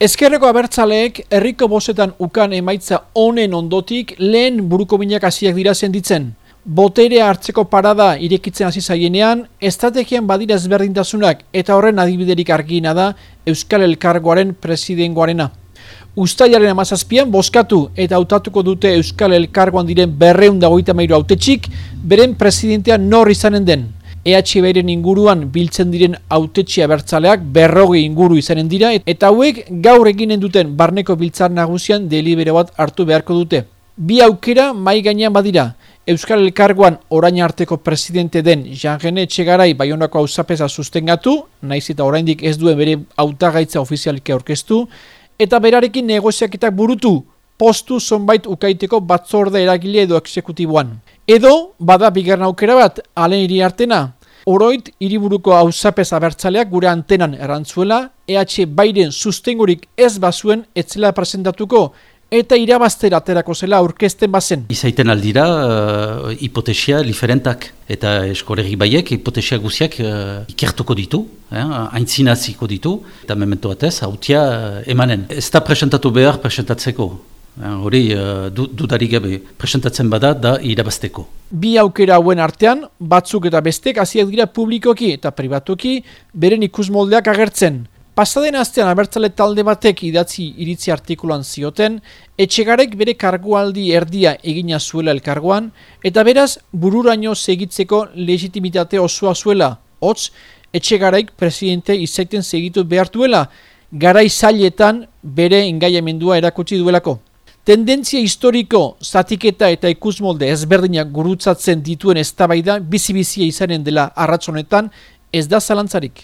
Ezkerreko abertzaleek herriko bosetan ukan emaitza honen ondotik lehen buruko minak hasiak dira zenditzen. Boterea hartzeko parada irekitzen hasi zaienean, estrategian badira ezberdintasunak eta horren adibiderik argina da Euskal Elkargoaren presidengoarena. Uztailaren amazazpian boskatu eta hautatuko dute Euskal Elkargoan diren berreun dagoita mairu autetxik, beren presidentea nor izanen den. EHBren inguruan biltzen diren autetxia bertzaleak berrogi inguru izanen dira eta hauek gaur eginen duten barneko biltzar nagusian delibere bat hartu beharko dute. Bi aukera mai gainean badira. Euskal Elkargoan orain arteko presidente den Jean-René Etxegarai baionako auzapeza sustengatu, naiz eta oraindik ez duen bere hautagaitza ofizialike aurkeztu, eta berarekin negoziaketak burutu, postu zonbait ukaiteko batzorde eragile edo eksekutiboan. Edo, bada bigarren aukera bat, alen hiri artena. Oroit, hiriburuko hausapez abertzaleak gure antenan errantzuela, EH Bairen sustengurik ez bazuen etzela presentatuko, eta irabaztera aterako zela aurkezten bazen. Izaiten aldira uh, hipotesia diferentak eta eskolegi baiek hipotesia guziak uh, ikertuko ditu, eh, aintzinaziko ditu, eta memento batez, hautia uh, emanen. Ez da presentatu behar presentatzeko, Hori, uh, dudarik gabe, presentatzen bada da irabazteko. Bi aukera hauen artean, batzuk eta bestek hasiak dira publikoki eta pribatuki beren ikusmoldeak agertzen. Pasaden astean abertzale talde batek idatzi iritzi artikulan zioten, etxegarek bere kargualdi erdia egina zuela elkargoan, eta beraz bururaino segitzeko legitimitate osoa zuela. Hotz, etxegarek presidente izaiten segitu behartuela, garai zailetan bere engaiamendua erakutsi duelako. Tendentzia historiko zatiketa eta ikusmolde ezberdinak gurutzatzen dituen eztabaida bizi-bizia izanen dela arratsonetan ez da zalantzarik.